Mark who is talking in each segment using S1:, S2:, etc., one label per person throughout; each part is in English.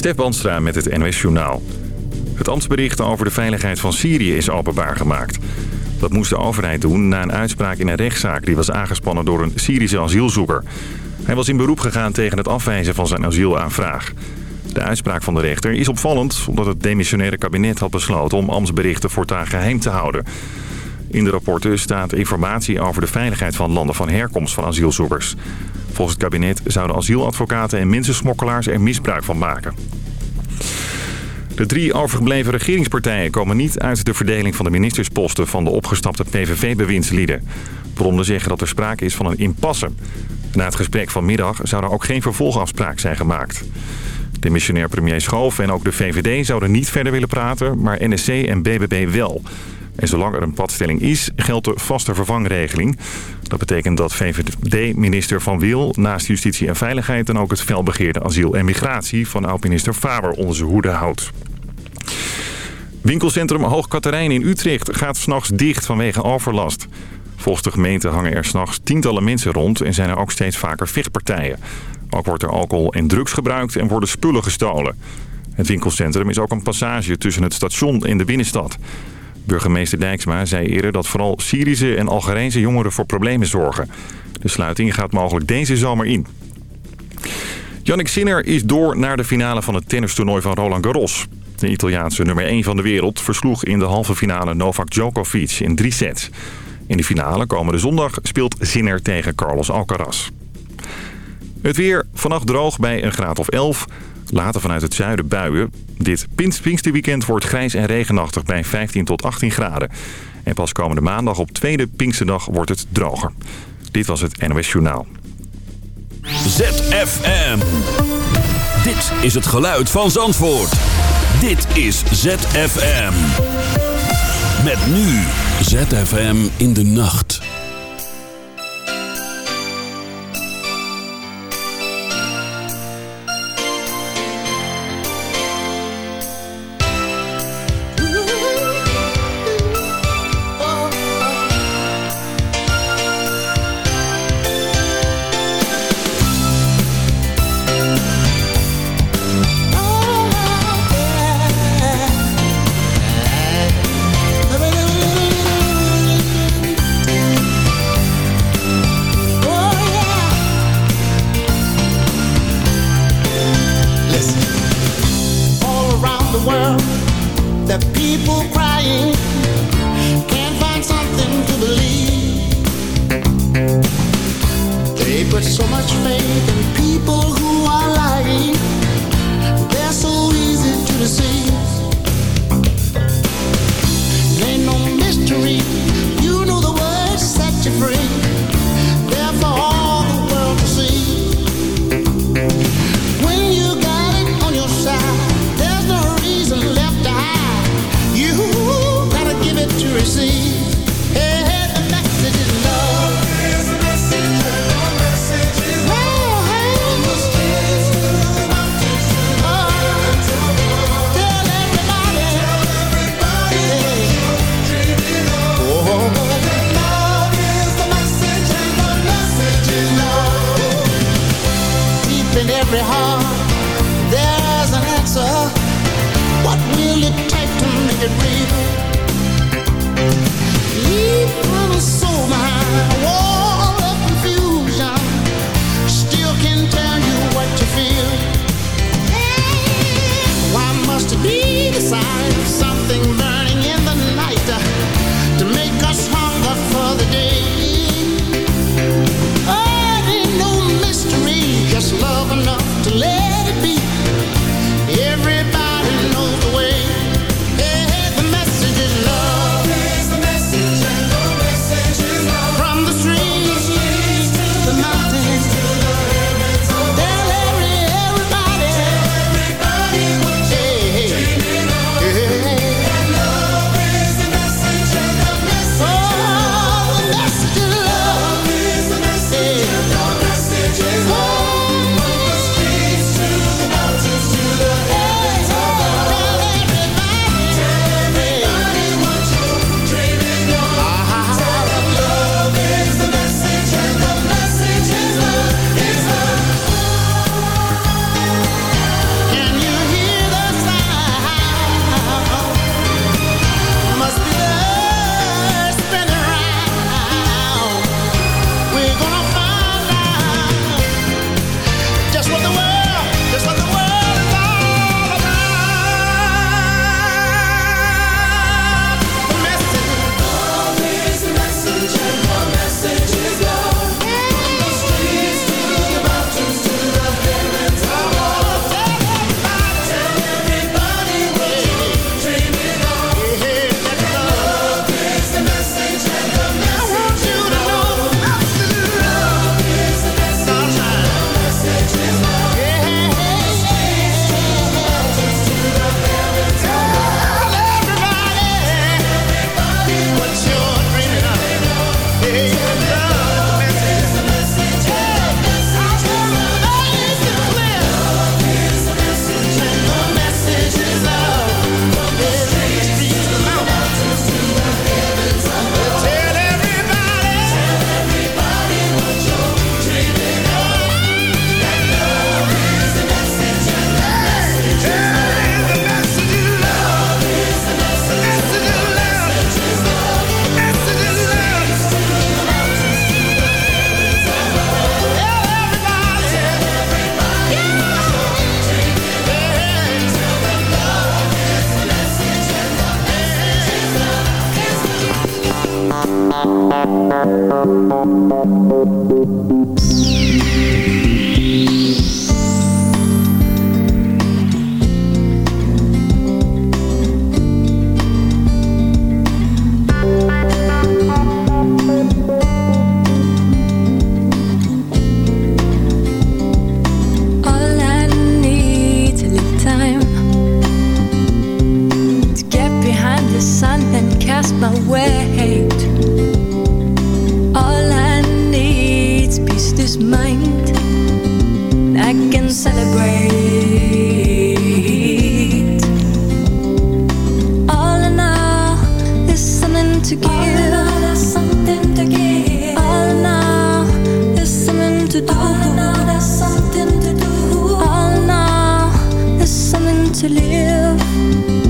S1: Stef Banstra met het NOS Journaal. Het ambtsbericht over de veiligheid van Syrië is openbaar gemaakt. Dat moest de overheid doen na een uitspraak in een rechtszaak... die was aangespannen door een Syrische asielzoeker. Hij was in beroep gegaan tegen het afwijzen van zijn asielaanvraag. De uitspraak van de rechter is opvallend... omdat het demissionaire kabinet had besloten om ambtsberichten voortaan geheim te houden. In de rapporten staat informatie over de veiligheid van landen van herkomst van asielzoekers. Volgens het kabinet zouden asieladvocaten en mensensmokkelaars er misbruik van maken. De drie overgebleven regeringspartijen komen niet uit de verdeling van de ministersposten van de opgestapte PVV-bewindslieden. Bronnen zeggen dat er sprake is van een impasse. Na het gesprek vanmiddag zou er ook geen vervolgafspraak zijn gemaakt. De missionair premier Schoof en ook de VVD zouden niet verder willen praten, maar NSC en BBB wel. En zolang er een padstelling is, geldt de vaste vervangregeling. Dat betekent dat VVD-minister Van Wil naast justitie en veiligheid... dan ook het felbegeerde asiel en migratie van oud-minister Faber onder zijn hoede houdt. Winkelcentrum Hoog Katerijn in Utrecht gaat s'nachts dicht vanwege overlast. Volgens de gemeente hangen er s'nachts tientallen mensen rond en zijn er ook steeds vaker vechtpartijen. Ook wordt er alcohol en drugs gebruikt en worden spullen gestolen. Het winkelcentrum is ook een passage tussen het station en de binnenstad. Burgemeester Dijksma zei eerder dat vooral Syrische en Algerijnse jongeren voor problemen zorgen. De sluiting gaat mogelijk deze zomer in. Yannick Sinner is door naar de finale van het tennistoernooi van Roland Garros. De Italiaanse nummer 1 van de wereld versloeg in de halve finale Novak Djokovic in drie sets. In de finale komende zondag speelt Sinner tegen Carlos Alcaraz. Het weer vannacht droog bij een graad of 11. Later vanuit het zuiden buien. Dit Pinksterweekend wordt grijs en regenachtig bij 15 tot 18 graden. En pas komende maandag op tweede Pinksterdag wordt het droger. Dit was het NOS Journaal.
S2: ZFM. Dit is het geluid van Zandvoort. Dit is ZFM. Met nu ZFM in de nacht.
S3: and real stretch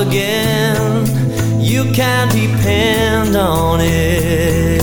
S4: again. You can depend on it.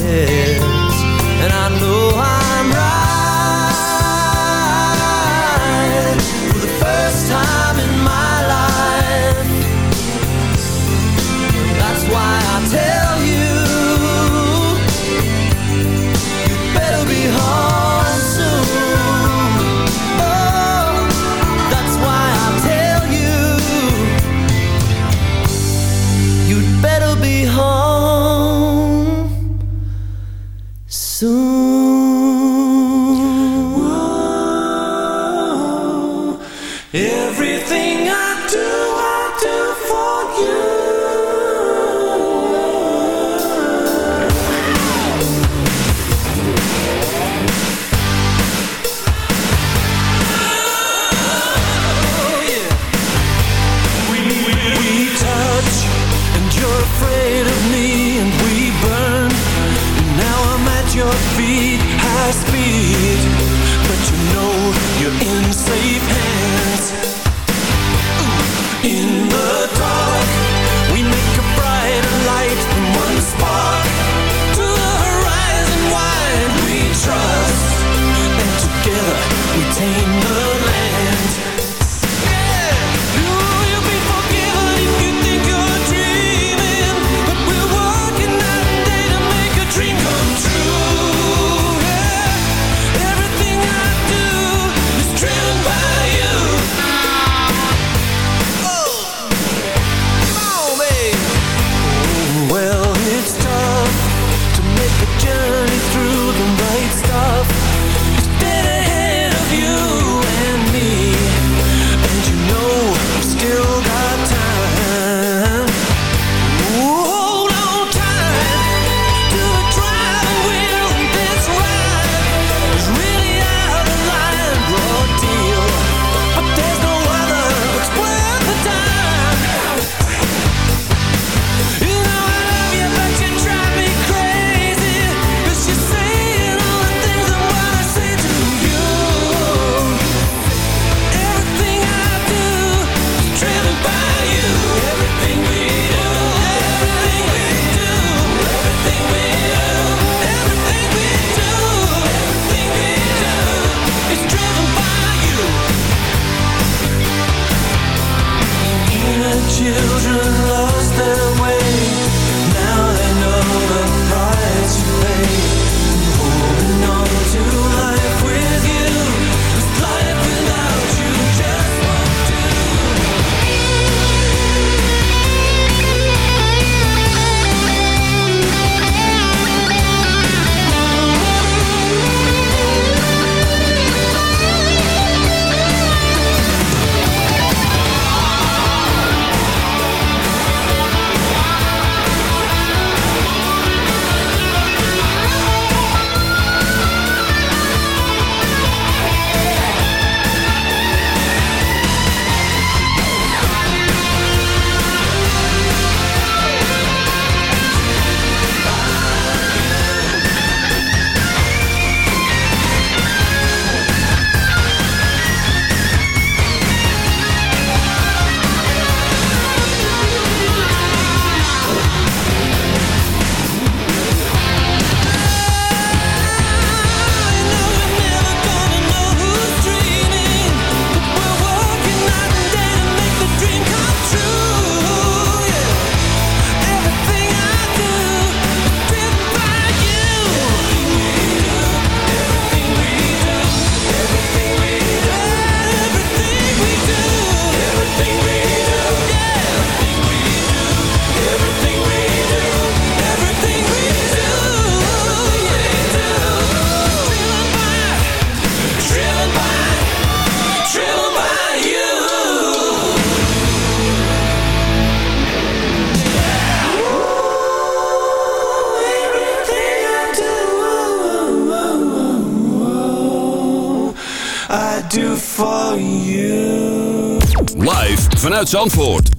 S5: vanuit Zandvoort.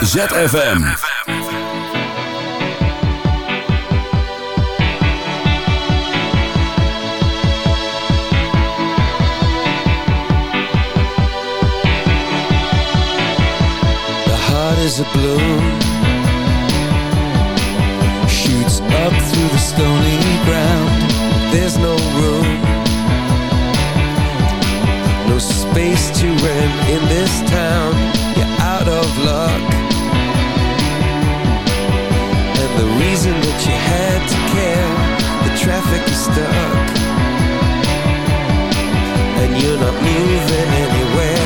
S5: ZFM.
S6: The heart is a blue. space to rent in this town. You're out of luck. And the reason that you had to care The traffic is stuck. And you're not moving anywhere.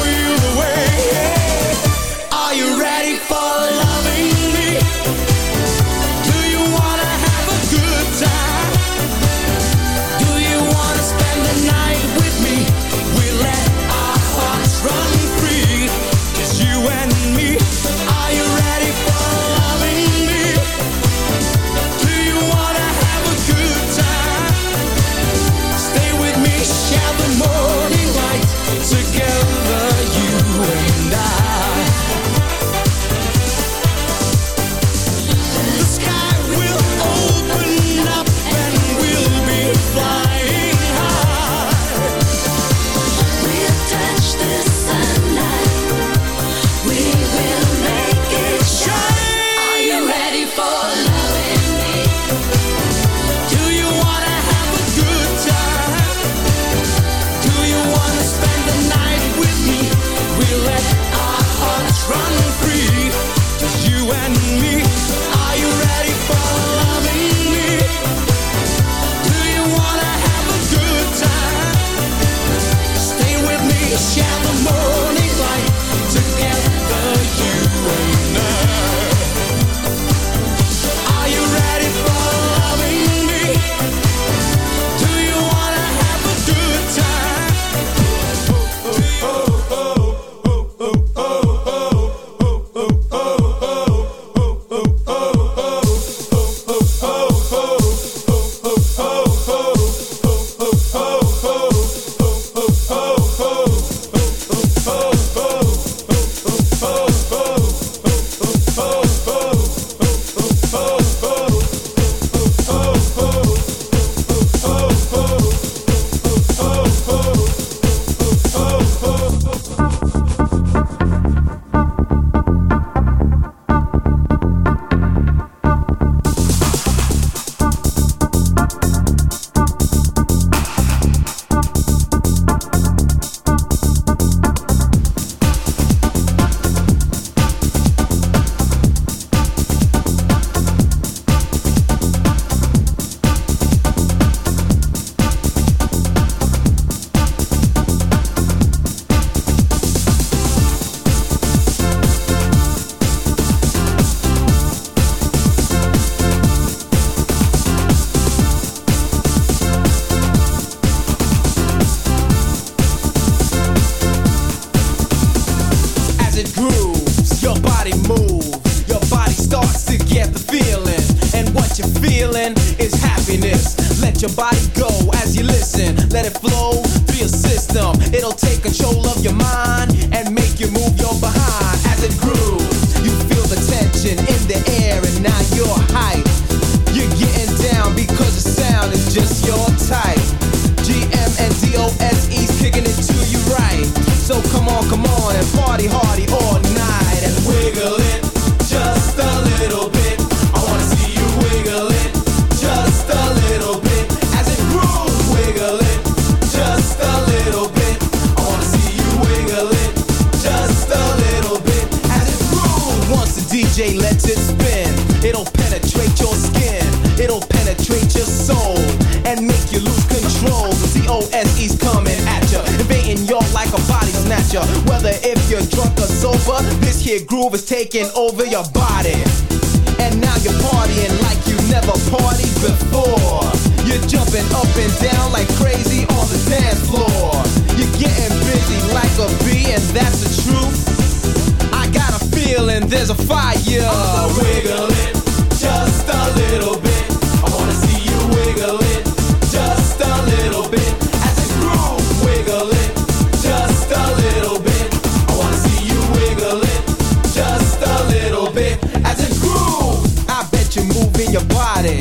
S7: your body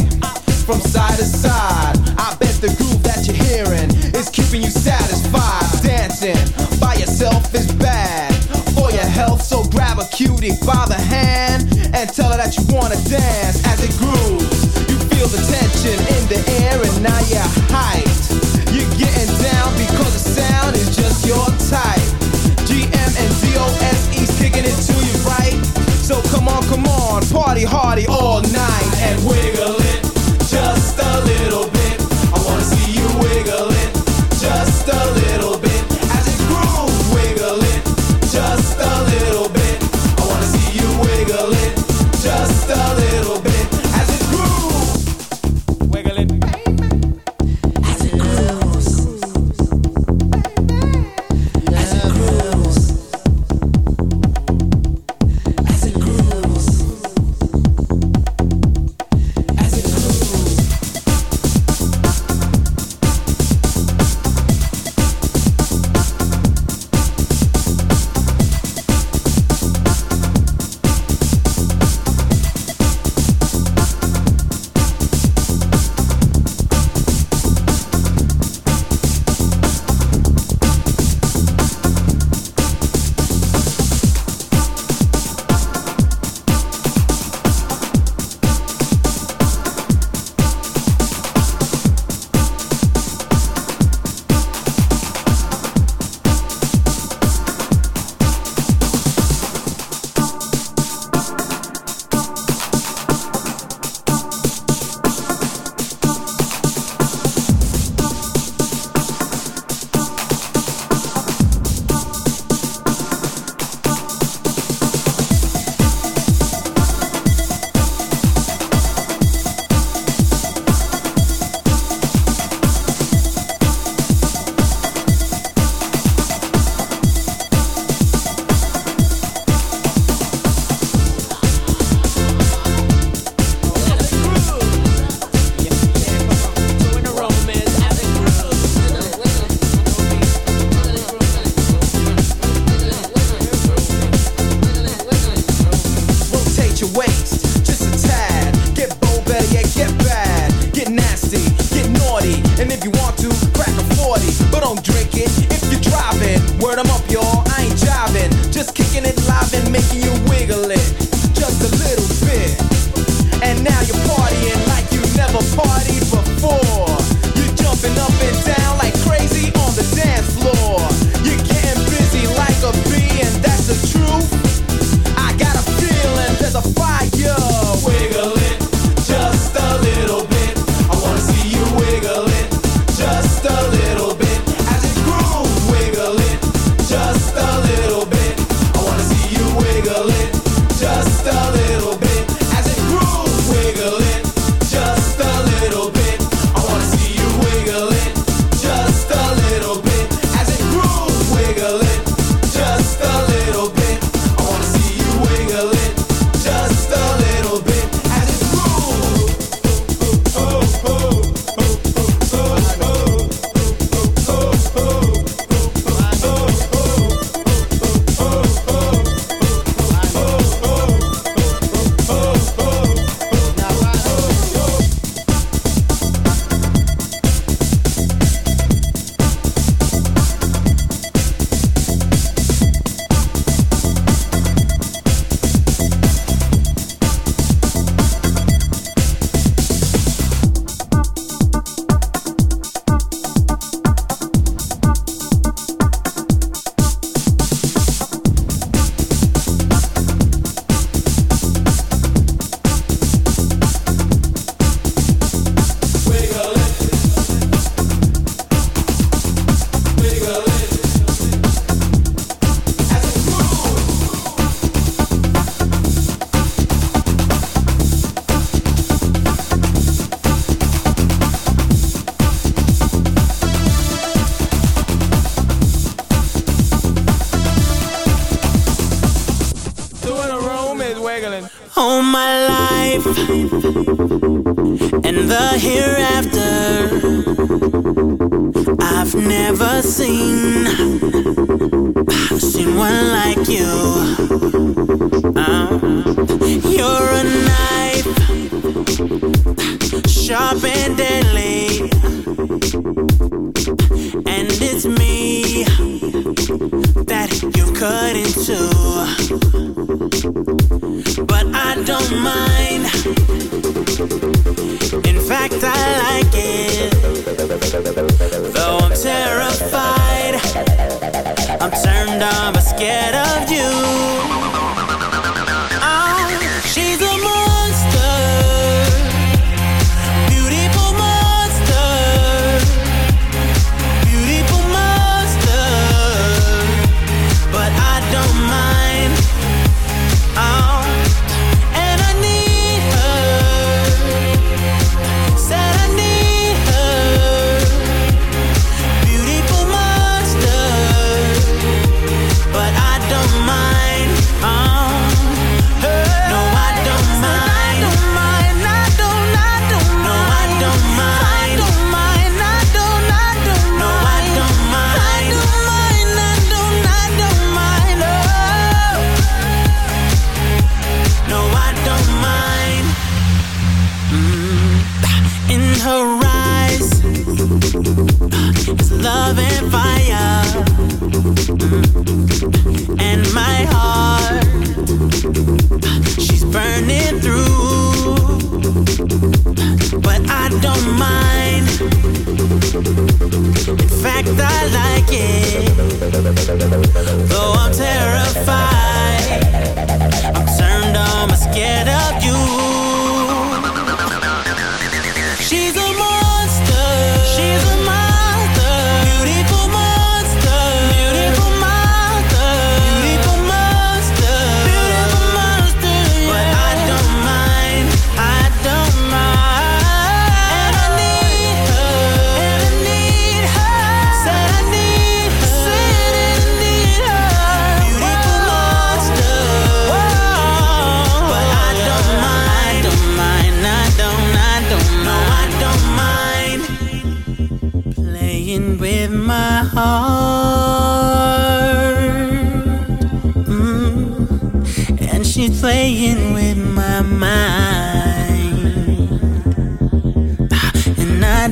S7: from side to side. I bet the groove that you're hearing is keeping you satisfied. Dancing by yourself is bad for your health, so grab a cutie by the hand and tell her that you wanna dance. As it grooves, you feel the tension in the air, and now you're come on, come on, party hardy all night and wiggle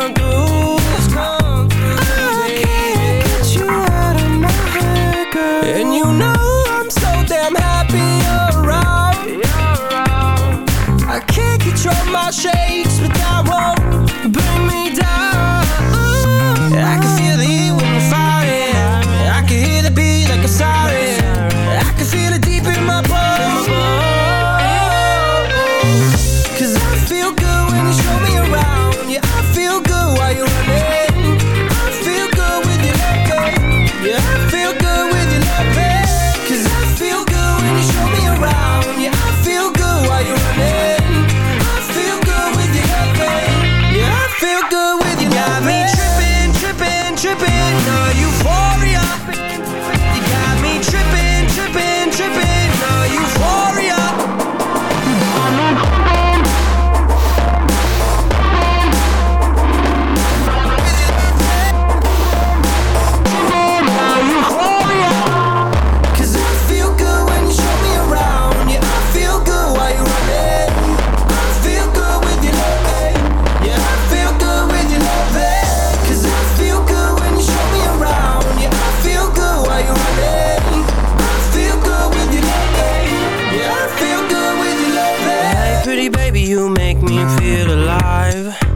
S8: Baby just come through. I can't get you out of my head girl. And you know I'm so damn happy you're around. I can't control my shakes feel
S2: alive.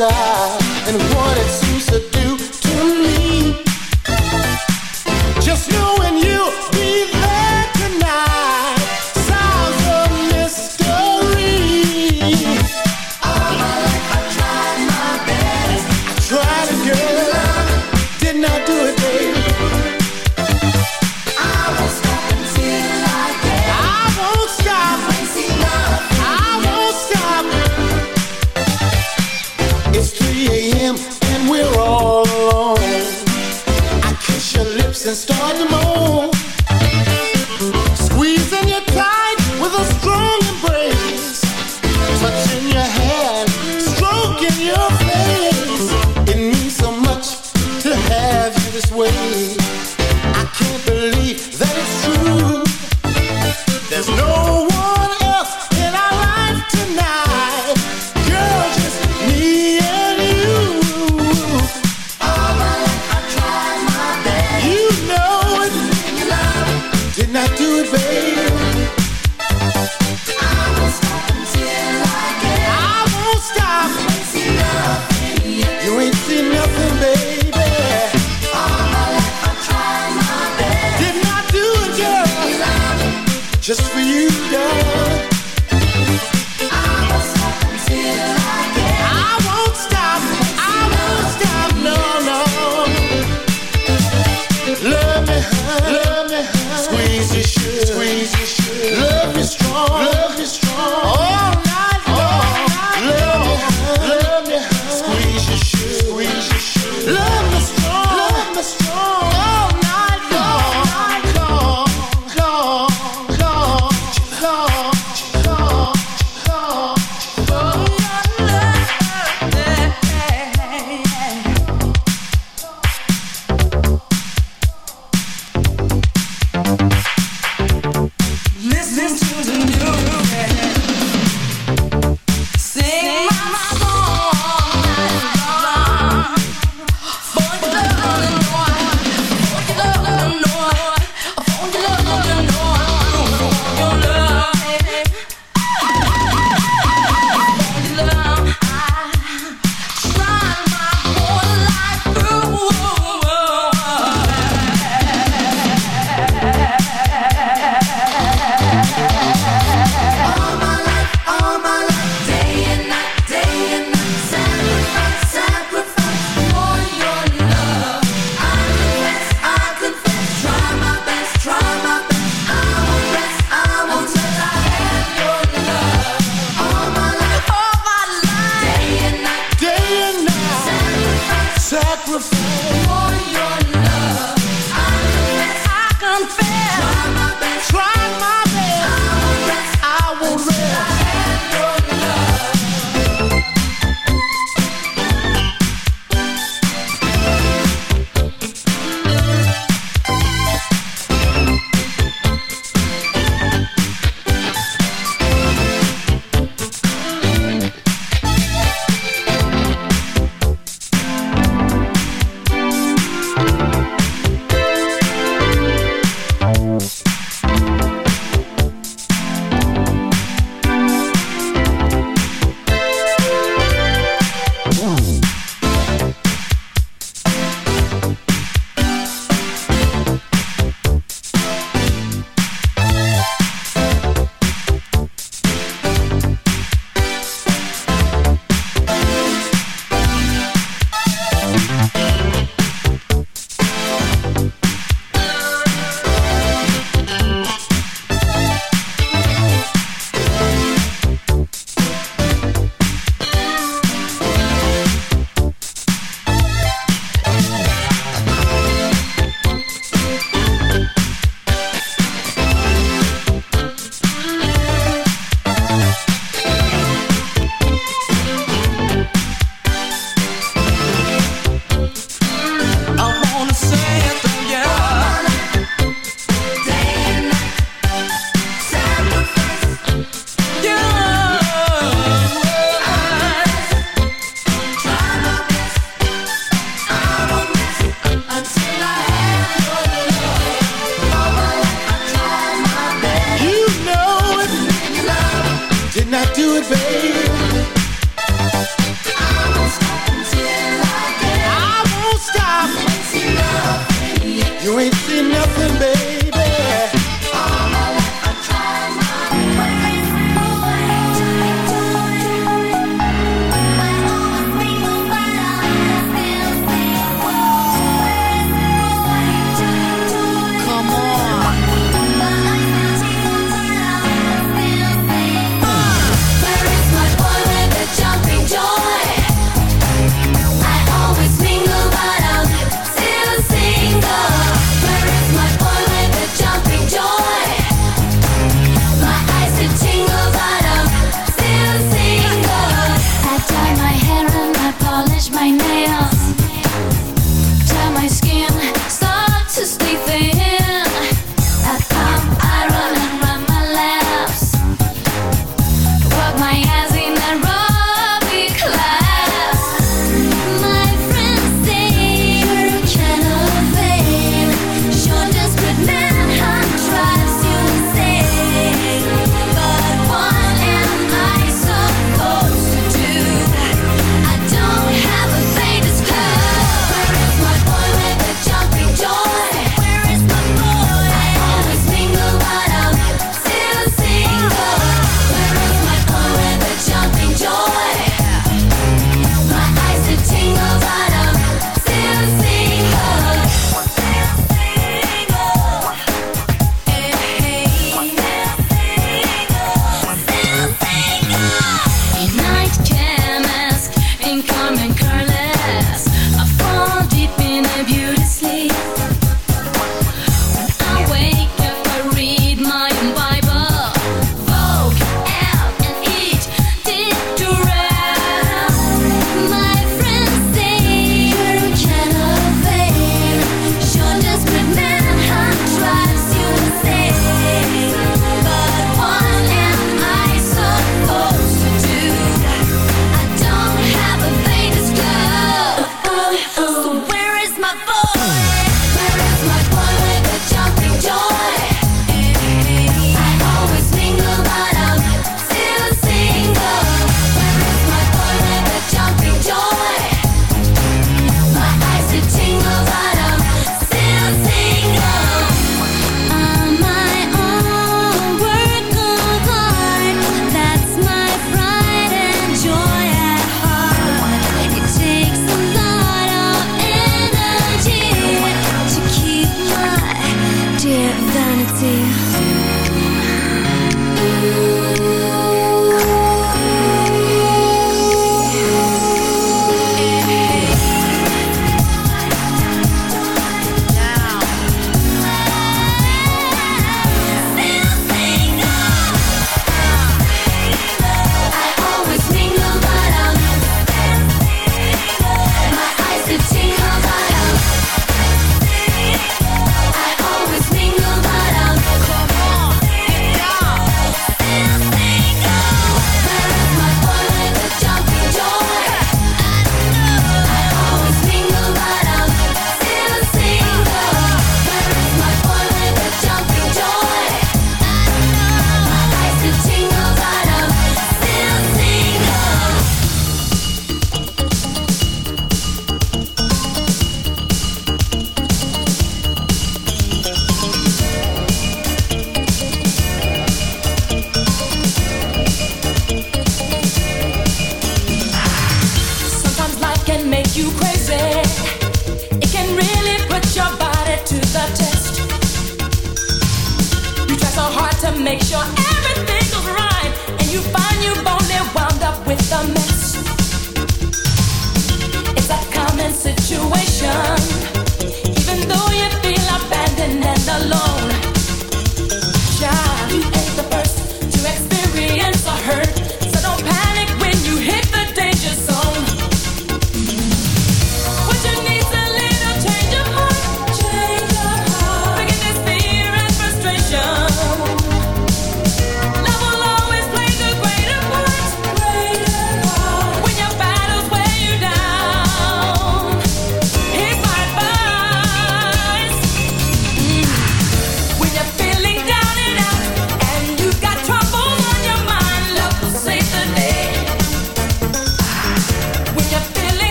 S2: And what it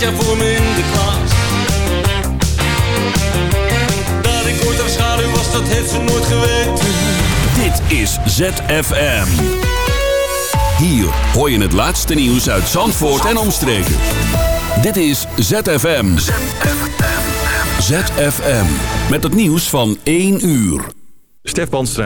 S9: Jaar voor me in de klas. Dat ik ooit haar schaduw was, dat heeft ze nooit geweten.
S10: Dit is ZFM. Hier hoor je het laatste nieuws uit Zandvoort en omstreken. Dit is ZFM. ZFM. Met het nieuws van 1 uur.
S1: Stef Banstra